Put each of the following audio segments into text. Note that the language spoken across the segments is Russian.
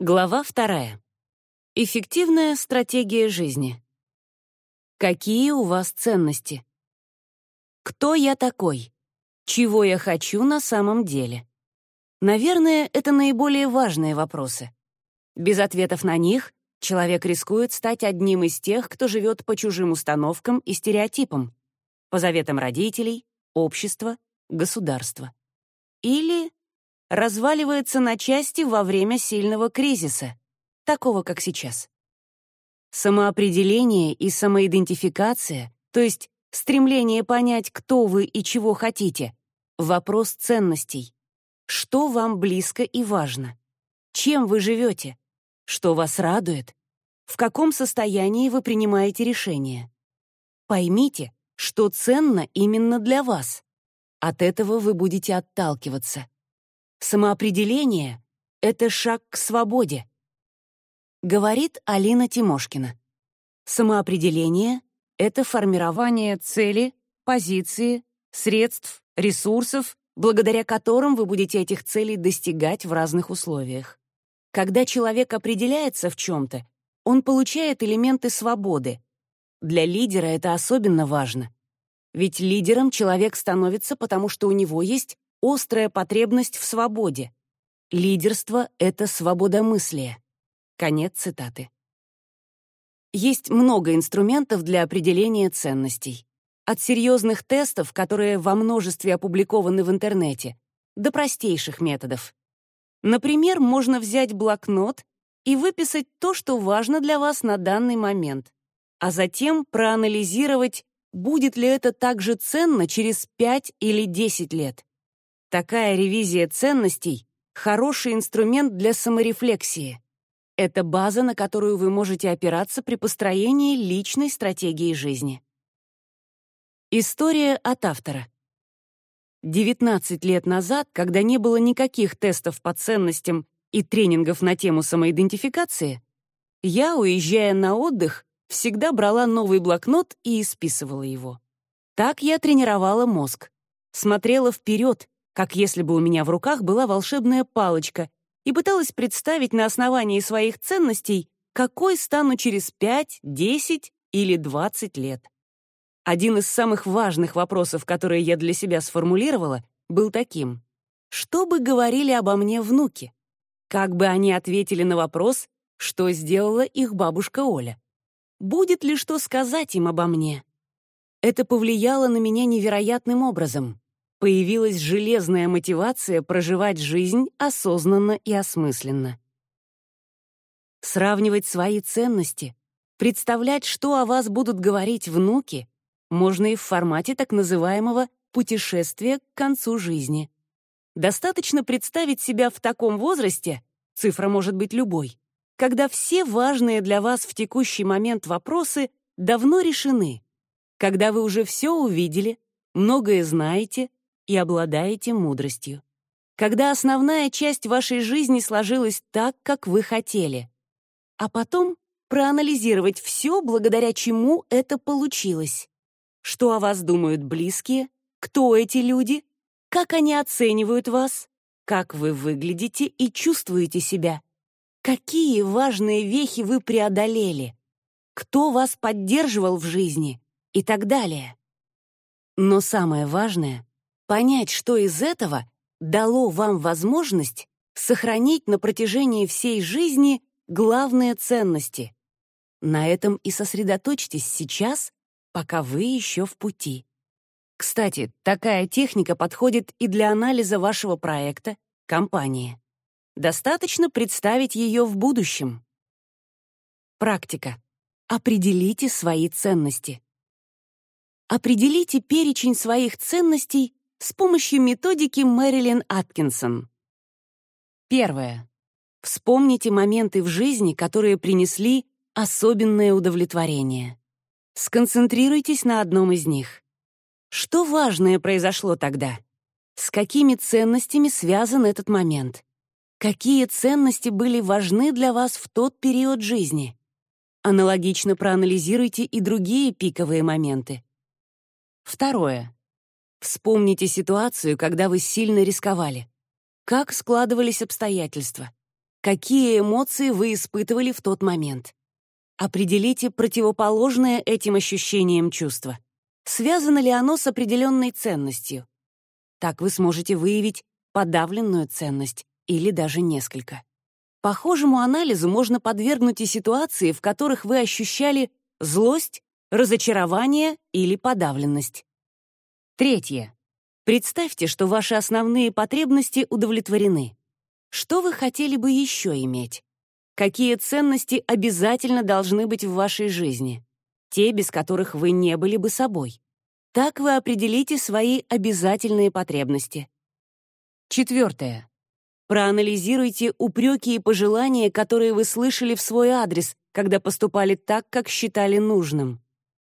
Глава вторая. Эффективная стратегия жизни. Какие у вас ценности? Кто я такой? Чего я хочу на самом деле? Наверное, это наиболее важные вопросы. Без ответов на них человек рискует стать одним из тех, кто живет по чужим установкам и стереотипам, по заветам родителей, общества, государства. Или разваливается на части во время сильного кризиса, такого как сейчас. Самоопределение и самоидентификация, то есть стремление понять, кто вы и чего хотите, вопрос ценностей. Что вам близко и важно? Чем вы живете? Что вас радует? В каком состоянии вы принимаете решения? Поймите, что ценно именно для вас. От этого вы будете отталкиваться. Самоопределение — это шаг к свободе. Говорит Алина Тимошкина. Самоопределение — это формирование цели, позиции, средств, ресурсов, благодаря которым вы будете этих целей достигать в разных условиях. Когда человек определяется в чем-то, он получает элементы свободы. Для лидера это особенно важно. Ведь лидером человек становится, потому что у него есть острая потребность в свободе. Лидерство — это свободомыслие. Конец цитаты. Есть много инструментов для определения ценностей. От серьезных тестов, которые во множестве опубликованы в интернете, до простейших методов. Например, можно взять блокнот и выписать то, что важно для вас на данный момент, а затем проанализировать, будет ли это также ценно через 5 или 10 лет. Такая ревизия ценностей — хороший инструмент для саморефлексии. Это база, на которую вы можете опираться при построении личной стратегии жизни. История от автора. 19 лет назад, когда не было никаких тестов по ценностям и тренингов на тему самоидентификации, я, уезжая на отдых, всегда брала новый блокнот и исписывала его. Так я тренировала мозг. Смотрела вперед, как если бы у меня в руках была волшебная палочка, и пыталась представить на основании своих ценностей, какой стану через 5, 10 или 20 лет. Один из самых важных вопросов, которые я для себя сформулировала, был таким. Что бы говорили обо мне внуки? Как бы они ответили на вопрос, что сделала их бабушка Оля? Будет ли что сказать им обо мне? Это повлияло на меня невероятным образом появилась железная мотивация проживать жизнь осознанно и осмысленно. Сравнивать свои ценности, представлять, что о вас будут говорить внуки, можно и в формате так называемого «путешествия к концу жизни». Достаточно представить себя в таком возрасте, цифра может быть любой, когда все важные для вас в текущий момент вопросы давно решены, когда вы уже все увидели, многое знаете, и обладаете мудростью. Когда основная часть вашей жизни сложилась так, как вы хотели. А потом проанализировать все, благодаря чему это получилось. Что о вас думают близкие, кто эти люди, как они оценивают вас, как вы выглядите и чувствуете себя, какие важные вехи вы преодолели, кто вас поддерживал в жизни и так далее. Но самое важное понять, что из этого дало вам возможность сохранить на протяжении всей жизни главные ценности. На этом и сосредоточьтесь сейчас, пока вы еще в пути. Кстати, такая техника подходит и для анализа вашего проекта, компании. Достаточно представить ее в будущем. Практика. Определите свои ценности. Определите перечень своих ценностей с помощью методики Мэрилин Аткинсон. Первое. Вспомните моменты в жизни, которые принесли особенное удовлетворение. Сконцентрируйтесь на одном из них. Что важное произошло тогда? С какими ценностями связан этот момент? Какие ценности были важны для вас в тот период жизни? Аналогично проанализируйте и другие пиковые моменты. Второе. Вспомните ситуацию, когда вы сильно рисковали. Как складывались обстоятельства? какие эмоции вы испытывали в тот момент. Определите противоположное этим ощущениям чувство. Связано ли оно с определенной ценностью? Так вы сможете выявить подавленную ценность или даже несколько. Похожему анализу можно подвергнуть и ситуации, в которых вы ощущали злость, разочарование или подавленность. Третье. Представьте, что ваши основные потребности удовлетворены. Что вы хотели бы еще иметь? Какие ценности обязательно должны быть в вашей жизни? Те, без которых вы не были бы собой. Так вы определите свои обязательные потребности. Четвертое. Проанализируйте упреки и пожелания, которые вы слышали в свой адрес, когда поступали так, как считали нужным.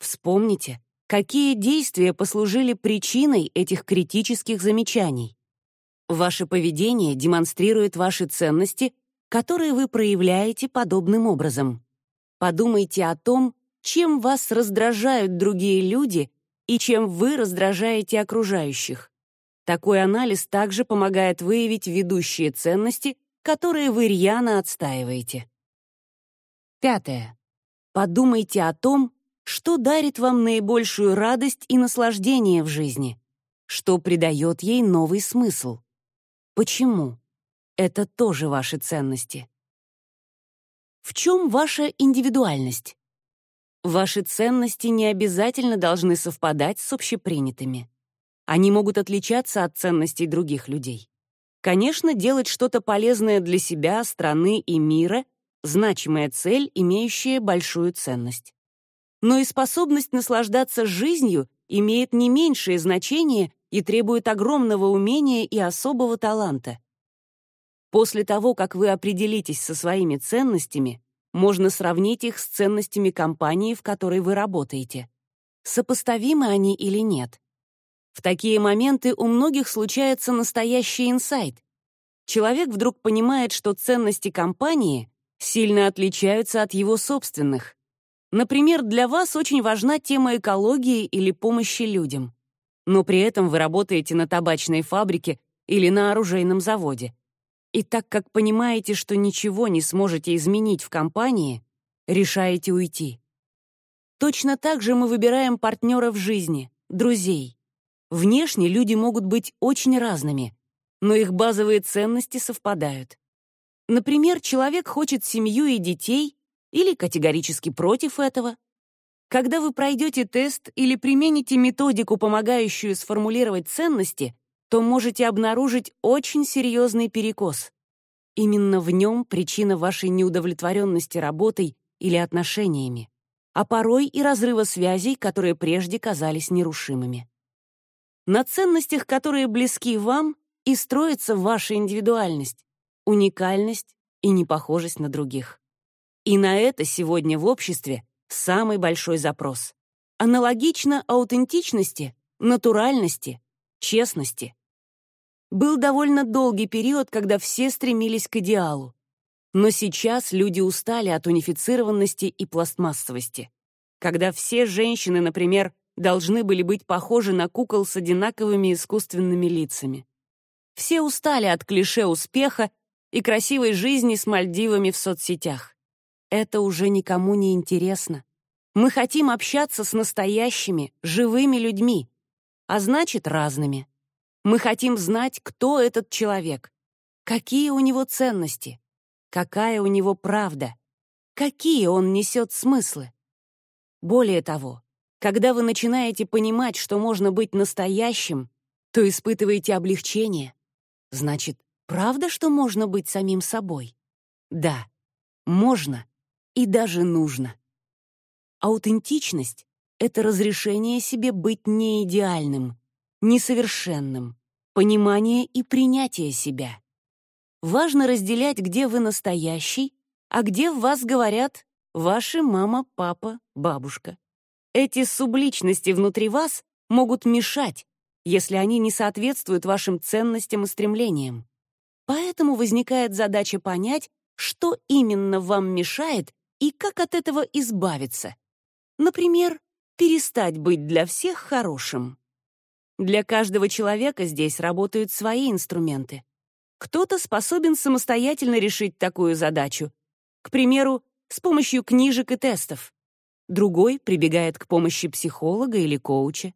Вспомните, какие действия послужили причиной этих критических замечаний. Ваше поведение демонстрирует ваши ценности, которые вы проявляете подобным образом. Подумайте о том, чем вас раздражают другие люди и чем вы раздражаете окружающих. Такой анализ также помогает выявить ведущие ценности, которые вы рьяно отстаиваете. Пятое. Подумайте о том, что дарит вам наибольшую радость и наслаждение в жизни, что придает ей новый смысл. Почему? Это тоже ваши ценности. В чем ваша индивидуальность? Ваши ценности не обязательно должны совпадать с общепринятыми. Они могут отличаться от ценностей других людей. Конечно, делать что-то полезное для себя, страны и мира — значимая цель, имеющая большую ценность. Но и способность наслаждаться жизнью имеет не меньшее значение и требует огромного умения и особого таланта. После того, как вы определитесь со своими ценностями, можно сравнить их с ценностями компании, в которой вы работаете. Сопоставимы они или нет? В такие моменты у многих случается настоящий инсайт. Человек вдруг понимает, что ценности компании сильно отличаются от его собственных. Например, для вас очень важна тема экологии или помощи людям. Но при этом вы работаете на табачной фабрике или на оружейном заводе. И так как понимаете, что ничего не сможете изменить в компании, решаете уйти. Точно так же мы выбираем партнера в жизни, друзей. Внешне люди могут быть очень разными, но их базовые ценности совпадают. Например, человек хочет семью и детей или категорически против этого. Когда вы пройдете тест или примените методику, помогающую сформулировать ценности, то можете обнаружить очень серьезный перекос. Именно в нем причина вашей неудовлетворенности работой или отношениями, а порой и разрыва связей, которые прежде казались нерушимыми. На ценностях, которые близки вам, и строится ваша индивидуальность, уникальность и непохожесть на других. И на это сегодня в обществе самый большой запрос. Аналогично аутентичности, натуральности, честности. Был довольно долгий период, когда все стремились к идеалу. Но сейчас люди устали от унифицированности и пластмассовости. Когда все женщины, например, должны были быть похожи на кукол с одинаковыми искусственными лицами. Все устали от клише успеха и красивой жизни с Мальдивами в соцсетях. Это уже никому не интересно. Мы хотим общаться с настоящими, живыми людьми, а значит, разными. Мы хотим знать, кто этот человек, какие у него ценности, какая у него правда, какие он несет смыслы. Более того, когда вы начинаете понимать, что можно быть настоящим, то испытываете облегчение. Значит, правда, что можно быть самим собой? Да, можно и даже нужно. Аутентичность — это разрешение себе быть неидеальным, несовершенным, понимание и принятие себя. Важно разделять, где вы настоящий, а где в вас говорят ваши мама, папа, бабушка. Эти субличности внутри вас могут мешать, если они не соответствуют вашим ценностям и стремлениям. Поэтому возникает задача понять, что именно вам мешает и как от этого избавиться. Например, перестать быть для всех хорошим. Для каждого человека здесь работают свои инструменты. Кто-то способен самостоятельно решить такую задачу. К примеру, с помощью книжек и тестов. Другой прибегает к помощи психолога или коуча.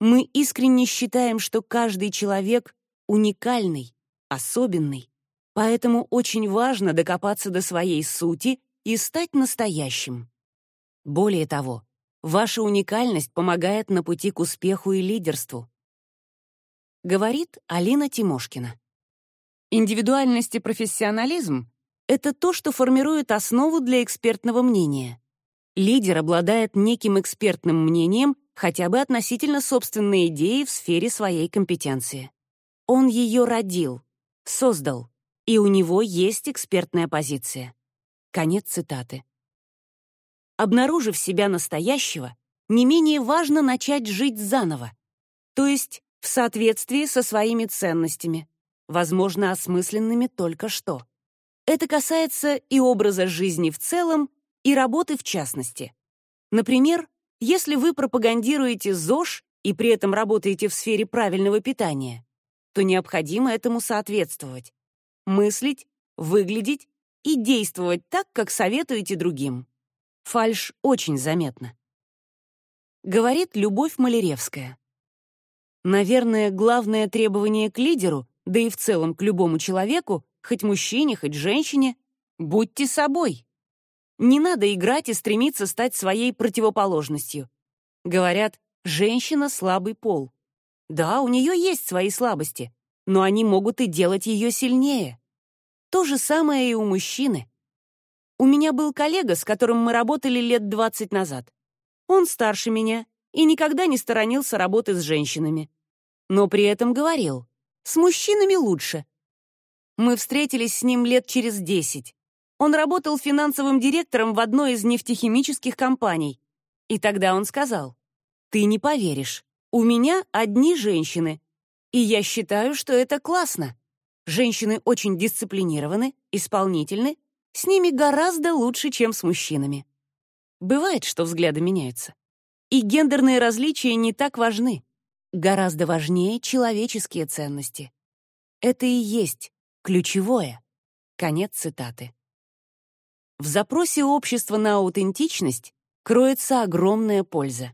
Мы искренне считаем, что каждый человек уникальный, особенный, поэтому очень важно докопаться до своей сути и стать настоящим. Более того, ваша уникальность помогает на пути к успеху и лидерству. Говорит Алина Тимошкина. Индивидуальность и профессионализм — это то, что формирует основу для экспертного мнения. Лидер обладает неким экспертным мнением хотя бы относительно собственной идеи в сфере своей компетенции. Он ее родил, создал, и у него есть экспертная позиция. Конец цитаты. Обнаружив себя настоящего, не менее важно начать жить заново, то есть в соответствии со своими ценностями, возможно, осмысленными только что. Это касается и образа жизни в целом, и работы в частности. Например, если вы пропагандируете ЗОЖ и при этом работаете в сфере правильного питания, то необходимо этому соответствовать. Мыслить, выглядеть и действовать так, как советуете другим. Фальш очень заметна. Говорит Любовь Малеревская. Наверное, главное требование к лидеру, да и в целом к любому человеку, хоть мужчине, хоть женщине, будьте собой. Не надо играть и стремиться стать своей противоположностью. Говорят, женщина — слабый пол. Да, у нее есть свои слабости, но они могут и делать ее сильнее. То же самое и у мужчины. У меня был коллега, с которым мы работали лет 20 назад. Он старше меня и никогда не сторонился работы с женщинами. Но при этом говорил, с мужчинами лучше. Мы встретились с ним лет через 10. Он работал финансовым директором в одной из нефтехимических компаний. И тогда он сказал, «Ты не поверишь, у меня одни женщины, и я считаю, что это классно. Женщины очень дисциплинированы, исполнительны, с ними гораздо лучше, чем с мужчинами. Бывает, что взгляды меняются. И гендерные различия не так важны. Гораздо важнее человеческие ценности. Это и есть ключевое. Конец цитаты. В запросе общества на аутентичность кроется огромная польза.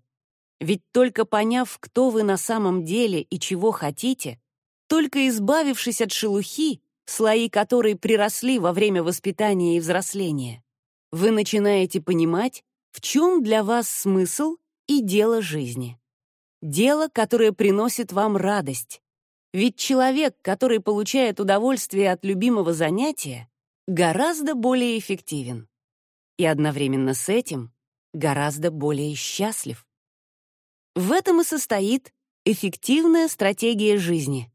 Ведь только поняв, кто вы на самом деле и чего хотите, только избавившись от шелухи, слои которой приросли во время воспитания и взросления, вы начинаете понимать, в чем для вас смысл и дело жизни. Дело, которое приносит вам радость. Ведь человек, который получает удовольствие от любимого занятия, гораздо более эффективен. И одновременно с этим гораздо более счастлив. В этом и состоит эффективная стратегия жизни.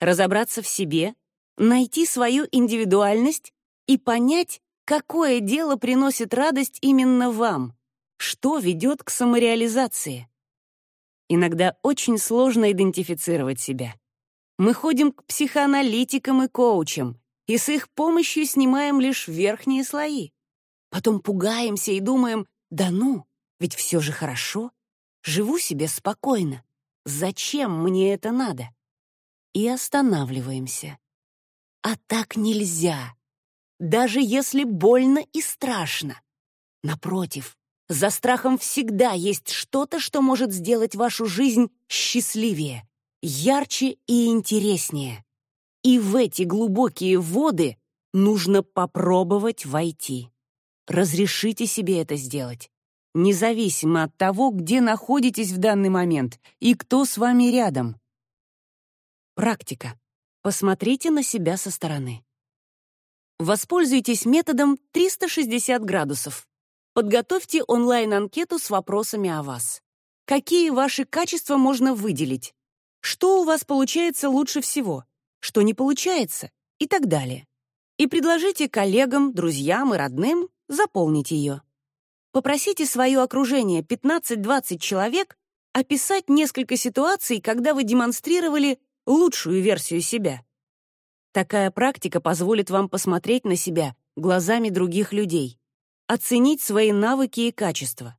Разобраться в себе, найти свою индивидуальность и понять, какое дело приносит радость именно вам, что ведет к самореализации. Иногда очень сложно идентифицировать себя. Мы ходим к психоаналитикам и коучам, и с их помощью снимаем лишь верхние слои. Потом пугаемся и думаем, да ну, ведь все же хорошо, живу себе спокойно. Зачем мне это надо? И останавливаемся. А так нельзя. Даже если больно и страшно. Напротив, за страхом всегда есть что-то, что может сделать вашу жизнь счастливее, ярче и интереснее. И в эти глубокие воды нужно попробовать войти. Разрешите себе это сделать, независимо от того, где находитесь в данный момент и кто с вами рядом. Практика. Посмотрите на себя со стороны. Воспользуйтесь методом 360 градусов. Подготовьте онлайн-анкету с вопросами о вас. Какие ваши качества можно выделить? Что у вас получается лучше всего? Что не получается? И так далее. И предложите коллегам, друзьям и родным заполнить ее. Попросите свое окружение 15-20 человек описать несколько ситуаций, когда вы демонстрировали лучшую версию себя. Такая практика позволит вам посмотреть на себя глазами других людей, оценить свои навыки и качества.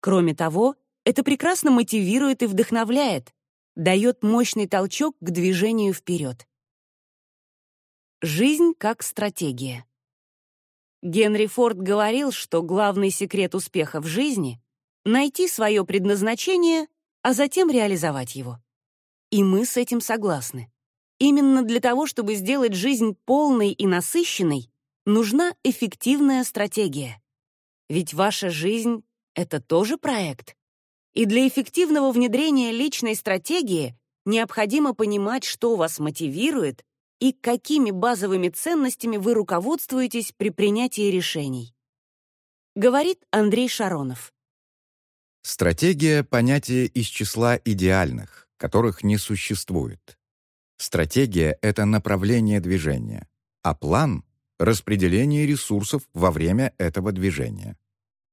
Кроме того, это прекрасно мотивирует и вдохновляет, дает мощный толчок к движению вперед. Жизнь как стратегия. Генри Форд говорил, что главный секрет успеха в жизни — найти свое предназначение, а затем реализовать его. И мы с этим согласны. Именно для того, чтобы сделать жизнь полной и насыщенной, нужна эффективная стратегия. Ведь ваша жизнь — это тоже проект. И для эффективного внедрения личной стратегии необходимо понимать, что вас мотивирует и какими базовыми ценностями вы руководствуетесь при принятии решений. Говорит Андрей Шаронов. Стратегия — понятие из числа идеальных, которых не существует. Стратегия — это направление движения, а план — распределение ресурсов во время этого движения.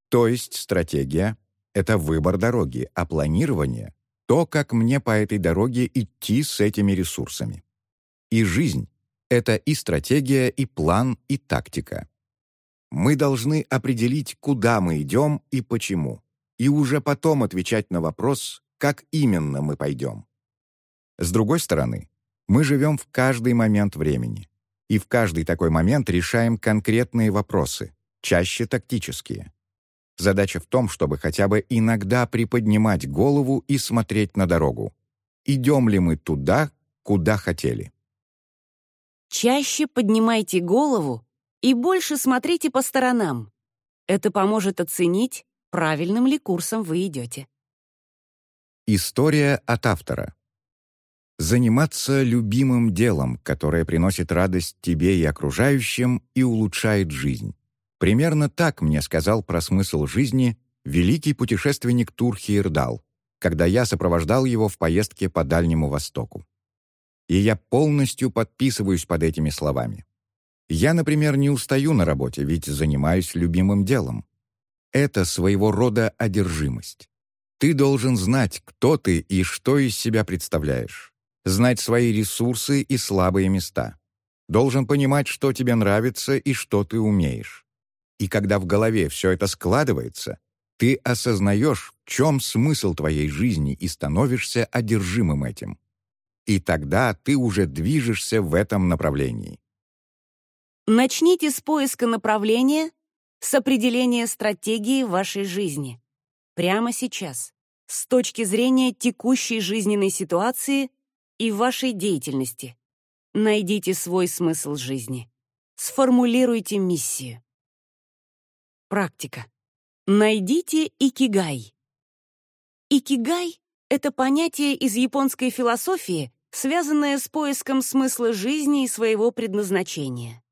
То есть стратегия — это выбор дороги, а планирование — то, как мне по этой дороге идти с этими ресурсами. И жизнь — это и стратегия, и план, и тактика. Мы должны определить, куда мы идем и почему, и уже потом отвечать на вопрос, как именно мы пойдем. С другой стороны, мы живем в каждый момент времени. И в каждый такой момент решаем конкретные вопросы, чаще тактические. Задача в том, чтобы хотя бы иногда приподнимать голову и смотреть на дорогу. Идем ли мы туда, куда хотели? Чаще поднимайте голову и больше смотрите по сторонам. Это поможет оценить, правильным ли курсом вы идете. История от автора. Заниматься любимым делом, которое приносит радость тебе и окружающим и улучшает жизнь. Примерно так мне сказал про смысл жизни великий путешественник Турхи Ирдал, когда я сопровождал его в поездке по Дальнему Востоку. И я полностью подписываюсь под этими словами. Я, например, не устаю на работе, ведь занимаюсь любимым делом. Это своего рода одержимость. Ты должен знать, кто ты и что из себя представляешь знать свои ресурсы и слабые места. Должен понимать, что тебе нравится и что ты умеешь. И когда в голове все это складывается, ты осознаешь, в чем смысл твоей жизни и становишься одержимым этим. И тогда ты уже движешься в этом направлении. Начните с поиска направления, с определения стратегии вашей жизни. Прямо сейчас, с точки зрения текущей жизненной ситуации и вашей деятельности. Найдите свой смысл жизни. Сформулируйте миссию. Практика. Найдите икигай. Икигай — это понятие из японской философии, связанное с поиском смысла жизни и своего предназначения.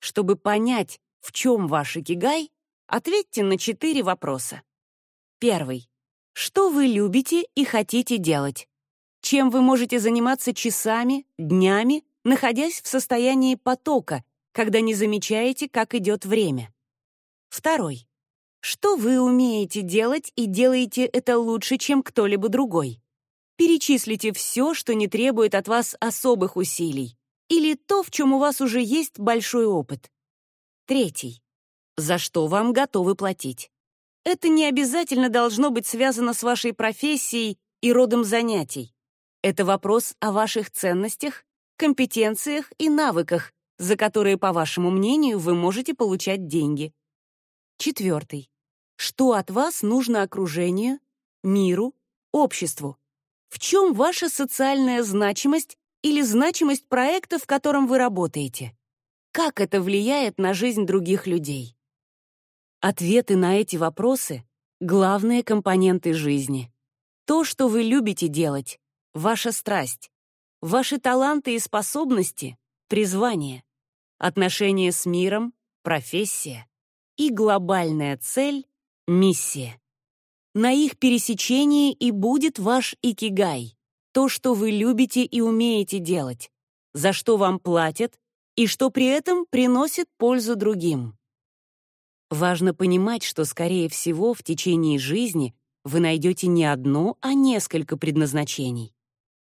Чтобы понять, в чем ваш икигай, ответьте на четыре вопроса. Первый. Что вы любите и хотите делать? чем вы можете заниматься часами, днями, находясь в состоянии потока, когда не замечаете, как идет время. Второй. Что вы умеете делать и делаете это лучше, чем кто-либо другой? Перечислите все, что не требует от вас особых усилий, или то, в чем у вас уже есть большой опыт. Третий. За что вам готовы платить? Это не обязательно должно быть связано с вашей профессией и родом занятий. Это вопрос о ваших ценностях, компетенциях и навыках, за которые, по вашему мнению, вы можете получать деньги. Четвертый. Что от вас нужно окружению, миру, обществу? В чем ваша социальная значимость или значимость проекта, в котором вы работаете? Как это влияет на жизнь других людей? Ответы на эти вопросы — главные компоненты жизни. То, что вы любите делать, ваша страсть, ваши таланты и способности, призвание, отношения с миром, профессия и глобальная цель — миссия. На их пересечении и будет ваш икигай, то, что вы любите и умеете делать, за что вам платят и что при этом приносит пользу другим. Важно понимать, что, скорее всего, в течение жизни вы найдете не одно, а несколько предназначений.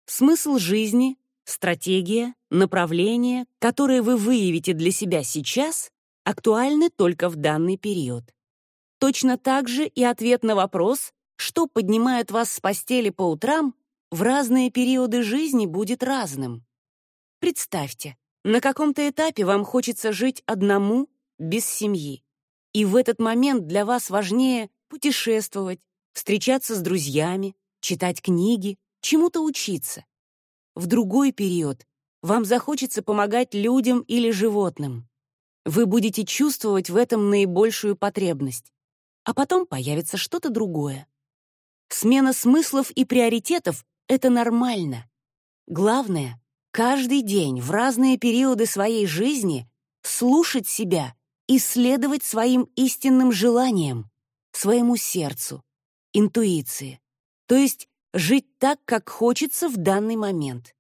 Смысл жизни, стратегия, направление, которые вы выявите для себя сейчас, актуальны только в данный период. Точно так же и ответ на вопрос, что поднимает вас с постели по утрам, в разные периоды жизни будет разным. Представьте, На каком-то этапе вам хочется жить одному, без семьи. И в этот момент для вас важнее путешествовать, встречаться с друзьями, читать книги, чему-то учиться. В другой период вам захочется помогать людям или животным. Вы будете чувствовать в этом наибольшую потребность. А потом появится что-то другое. Смена смыслов и приоритетов — это нормально. Главное — каждый день в разные периоды своей жизни слушать себя и следовать своим истинным желаниям, своему сердцу, интуиции. То есть жить так, как хочется в данный момент.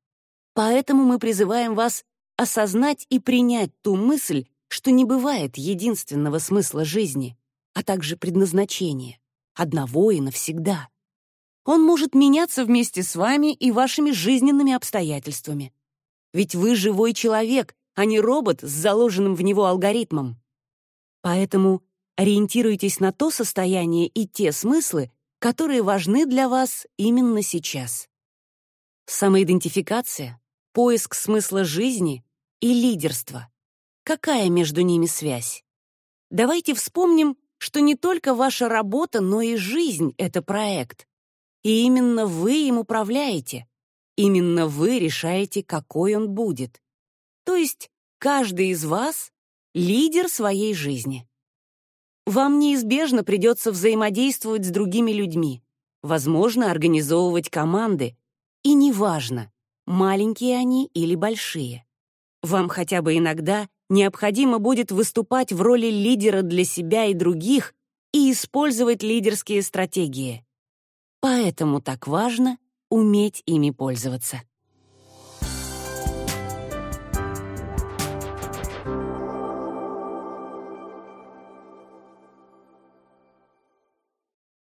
Поэтому мы призываем вас осознать и принять ту мысль, что не бывает единственного смысла жизни, а также предназначения, одного и навсегда. Он может меняться вместе с вами и вашими жизненными обстоятельствами. Ведь вы живой человек, а не робот с заложенным в него алгоритмом. Поэтому ориентируйтесь на то состояние и те смыслы, которые важны для вас именно сейчас. Самоидентификация, поиск смысла жизни и лидерство. Какая между ними связь? Давайте вспомним, что не только ваша работа, но и жизнь — это проект. И именно вы им управляете. Именно вы решаете, какой он будет. То есть каждый из вас — лидер своей жизни. Вам неизбежно придется взаимодействовать с другими людьми, возможно, организовывать команды. И неважно, маленькие они или большие. Вам хотя бы иногда необходимо будет выступать в роли лидера для себя и других и использовать лидерские стратегии. Поэтому так важно уметь ими пользоваться.